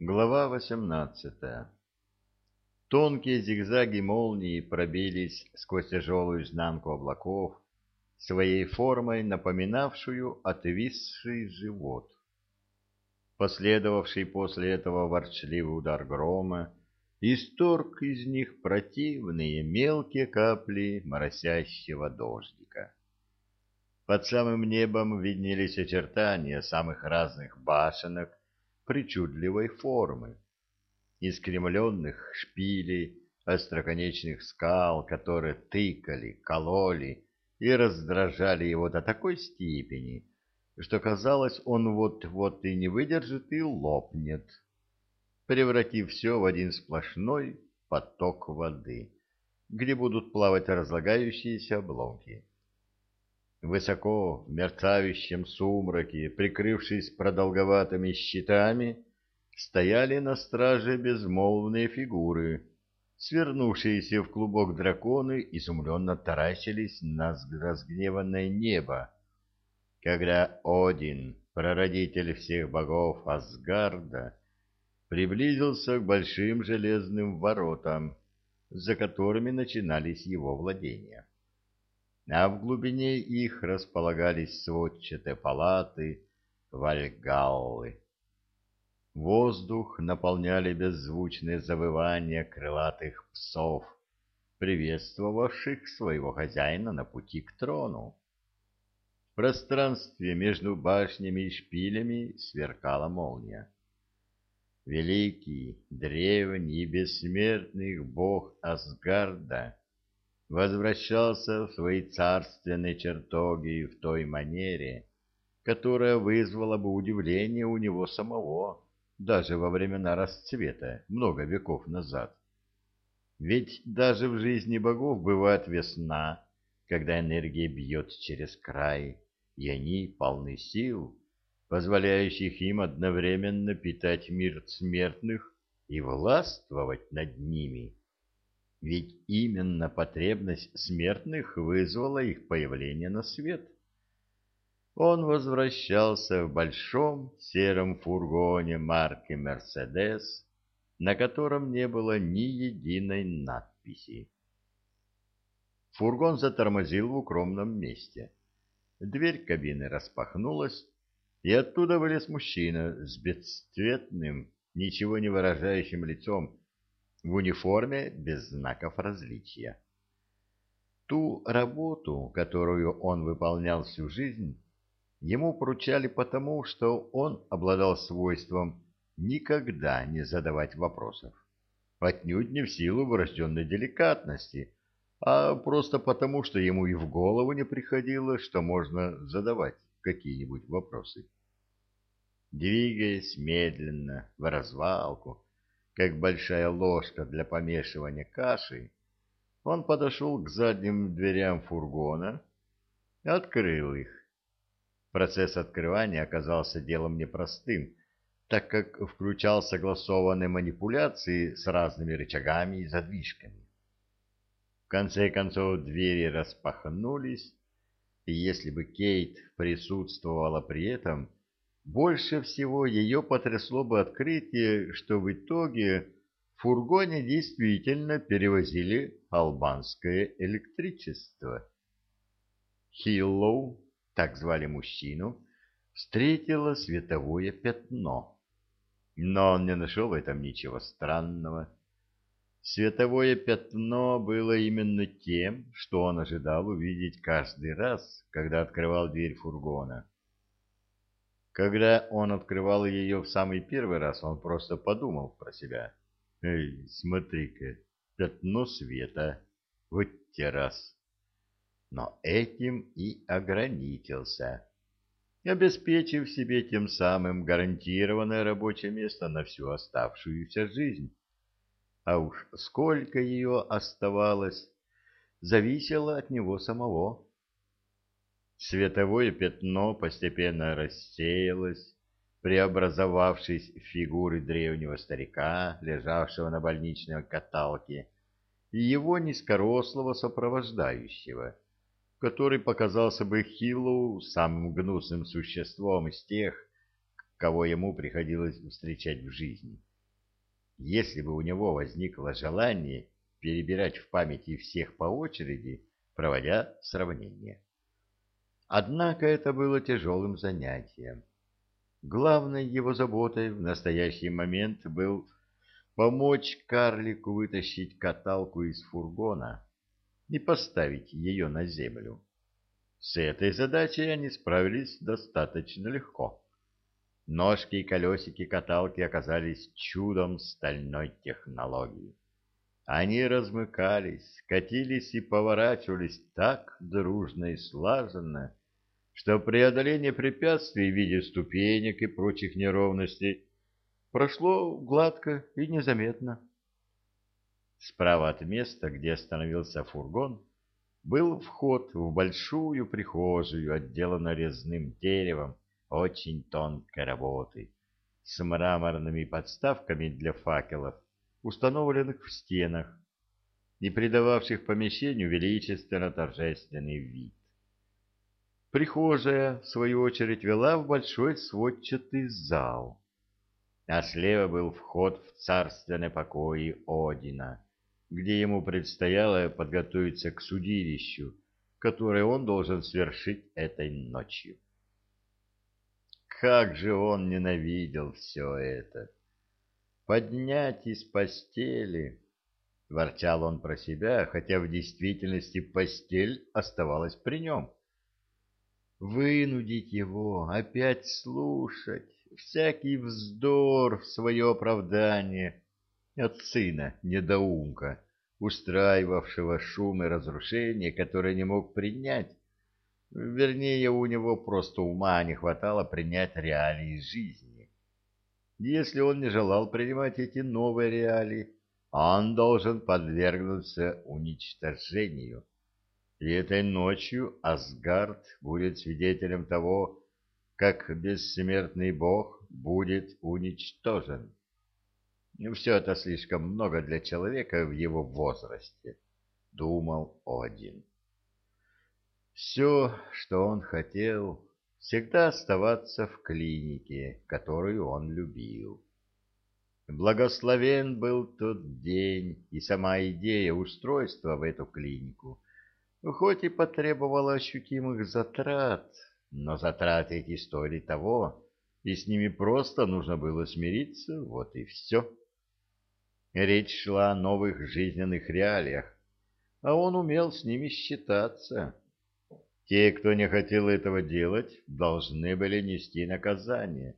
Глава восемнадцатая. Тонкие зигзаги молнии пробились сквозь тяжелую изнанку облаков, своей формой напоминавшую отвисший живот. Последовавший после этого ворчливый удар грома исторг из них противные мелкие капли моросящего дождика. Под самым небом виднелись очертания самых разных башенок причудливой формы, искремленных шпилей, остроконечных скал, которые тыкали, кололи и раздражали его до такой степени, что казалось, он вот-вот и не выдержит и лопнет, превратив все в один сплошной поток воды, где будут плавать разлагающиеся обломки. Высоко в мерцающем сумраке, прикрывшись продолговатыми щитами, стояли на страже безмолвные фигуры. Свернувшиеся в клубок драконы изумленно таращились на разгневанное небо. Когда Один, прародитель всех богов Асгарда, приблизился к большим железным воротам, за которыми начинались его владения а в глубине их располагались сводчатые палаты Вальгаллы. Воздух наполняли беззвучные завывания крылатых псов, приветствовавших своего хозяина на пути к трону. В пространстве между башнями и шпилями сверкала молния. Великий, древний и бессмертный бог Асгарда возвращался в свои царственные чертоги в той манере, которая вызвала бы удивление у него самого, даже во времена расцвета, много веков назад. Ведь даже в жизни богов бывает весна, когда энергия бьет через край, и они полны сил, позволяющих им одновременно питать мир смертных и властвовать над ними. Ведь именно потребность смертных вызвала их появление на свет. Он возвращался в большом сером фургоне марки «Мерседес», на котором не было ни единой надписи. Фургон затормозил в укромном месте. Дверь кабины распахнулась, и оттуда вылез мужчина с бесцветным, ничего не выражающим лицом, в униформе без знаков различия. Ту работу, которую он выполнял всю жизнь, ему поручали потому, что он обладал свойством никогда не задавать вопросов. Отнюдь не в силу врожденной деликатности, а просто потому, что ему и в голову не приходило, что можно задавать какие-нибудь вопросы. Двигаясь медленно, в развалку, как большая ложка для помешивания каши, он подошел к задним дверям фургона и открыл их. Процесс открывания оказался делом непростым, так как включал согласованные манипуляции с разными рычагами и задвижками. В конце концов двери распахнулись, и если бы Кейт присутствовала при этом, больше всего ее потрясло бы открытие, что в итоге в фургоне действительно перевозили албанское электричество. Хиллоу, так звали мужчину, встретила световое пятно. Но он не нашел в этом ничего странного. Световое пятно было именно тем, что он ожидал увидеть каждый раз, когда открывал дверь фургона. Когда он открывал ее в самый первый раз, он просто подумал про себя. «Эй, смотри-ка, пятно света, вот те раз!» Но этим и ограничился, обеспечив себе тем самым гарантированное рабочее место на всю оставшуюся жизнь. А уж сколько ее оставалось, зависело от него самого. Световое пятно постепенно рассеялось, преобразовавшись в фигуры древнего старика, лежавшего на больничной каталке, и его низкорослого сопровождающего, который показался бы Хиллу самым гнусным существом из тех, кого ему приходилось встречать в жизни. Если бы у него возникло желание перебирать в памяти всех по очереди, проводя сравнение. Однако это было тяжелым занятием. Главной его заботой в настоящий момент был помочь карлику вытащить каталку из фургона и поставить ее на землю. С этой задачей они справились достаточно легко. Ножки и колесики каталки оказались чудом стальной технологии. Они размыкались, катились и поворачивались так дружно и слаженно, что преодоление препятствий в виде ступенек и прочих неровностей прошло гладко и незаметно. Справа от места, где остановился фургон, был вход в большую прихожую, отделанную резным деревом очень тонкой работы, с мраморными подставками для факелов, установленных в стенах и придававших помещению величественно-торжественный вид. Прихожая, в свою очередь, вела в большой сводчатый зал, а слева был вход в царственные покои Одина, где ему предстояло подготовиться к судилищу, которое он должен свершить этой ночью. Как же он ненавидел все это! Поднять из постели... Ворчал он про себя, хотя в действительности постель оставалась при нем вынудить его опять слушать всякий вздор в свое оправдание от сына недоумка, устраивавшего шум и разрушение, которые не мог принять. Вернее, у него просто ума не хватало принять реалии жизни. Если он не желал принимать эти новые реалии, он должен подвергнуться уничтожению. И этой ночью Асгард будет свидетелем того, как бессмертный бог будет уничтожен. Все это слишком много для человека в его возрасте, думал Один. Все, что он хотел, всегда оставаться в клинике, которую он любил. Благословен был тот день и сама идея устройства в эту клинику — хоть и потребовало ощутимых затрат, но затраты эти стоили того, и с ними просто нужно было смириться, вот и все. Речь шла о новых жизненных реалиях, а он умел с ними считаться. Те, кто не хотел этого делать, должны были нести наказание.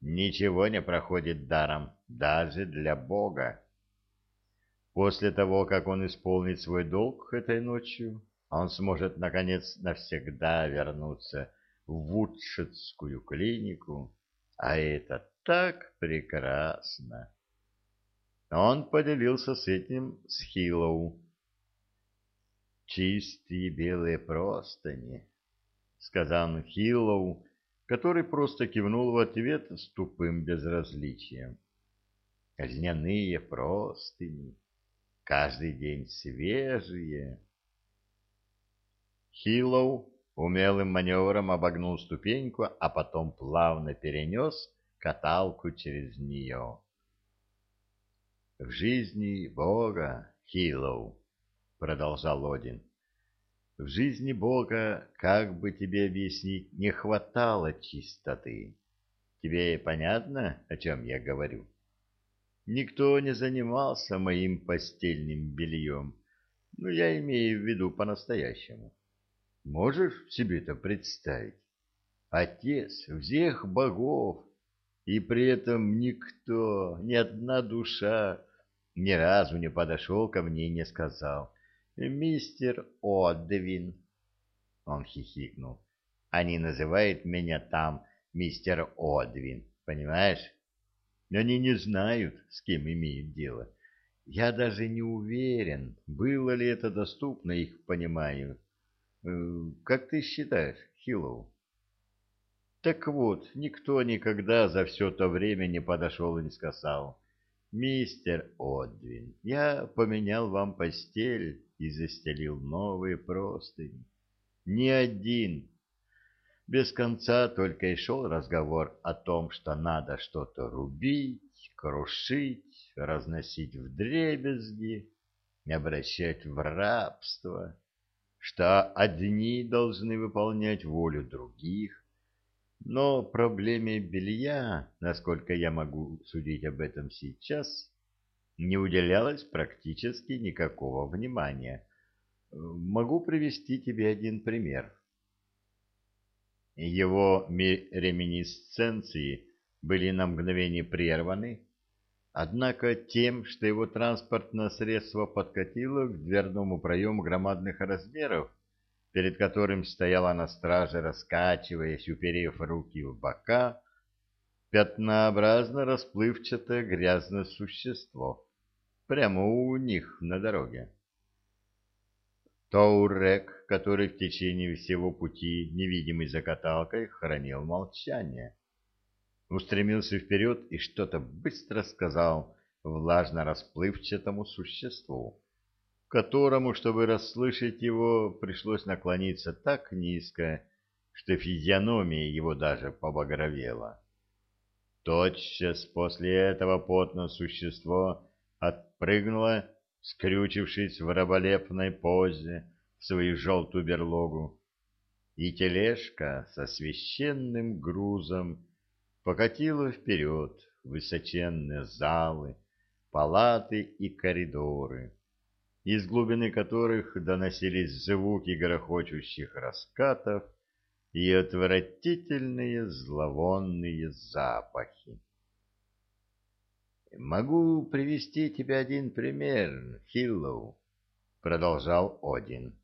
Ничего не проходит даром, даже для Бога. После того, как он исполнит свой долг этой ночью, он сможет, наконец, навсегда вернуться в Вудшетскую клинику, а это так прекрасно. Он поделился с этим с Хиллоу. «Чистые белые простыни», — сказал Хиллоу, который просто кивнул в ответ с тупым безразличием. «Льняные простыни» каждый день свежие. Хиллоу умелым маневром обогнул ступеньку, а потом плавно перенес каталку через нее. «В жизни Бога, Хиллоу», — продолжал Один, — «в жизни Бога, как бы тебе объяснить, не хватало чистоты. Тебе понятно, о чем я говорю?» Никто не занимался моим постельным бельем. Ну, я имею в виду по-настоящему. Можешь себе это представить? Отец всех богов, и при этом никто, ни одна душа ни разу не подошел ко мне и не сказал «Мистер Одвин». Он хихикнул. Они называют меня там мистер Одвин, понимаешь? Они не знают, с кем имеют дело. Я даже не уверен, было ли это доступно их пониманию. Э, как ты считаешь, Хиллоу? Так вот, никто никогда за все то время не подошел и не сказал, «Мистер Одвин, я поменял вам постель и застелил новые простыни». Ни один. Без конца только и шел разговор о том, что надо что-то рубить, крушить, разносить в дребезги, обращать в рабство, что одни должны выполнять волю других, но проблеме белья, насколько я могу судить об этом сейчас, не уделялось практически никакого внимания. Могу привести тебе один пример. Его реминисценции были на мгновение прерваны, однако тем, что его транспортное средство подкатило к дверному проему громадных размеров, перед которым стояла на страже, раскачиваясь, уперев руки в бока, пятнообразно расплывчатое грязное существо прямо у них на дороге. Тоурек, который в течение всего пути, невидимый за каталкой, хранил молчание. Устремился вперед и что-то быстро сказал влажно расплывчатому существу, которому, чтобы расслышать его, пришлось наклониться так низко, что физиономия его даже побагровела. Тотчас после этого потное существо отпрыгнула, скрючившись в раболепной позе в свою желтую берлогу, и тележка со священным грузом покатила вперед высоченные залы, палаты и коридоры, из глубины которых доносились звуки грохочущих раскатов и отвратительные зловонные запахи. «Могу привести тебе один пример, Хиллоу», — продолжал Один.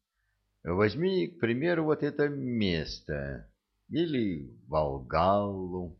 «Возьми, к примеру, вот это место, или Волгаллу,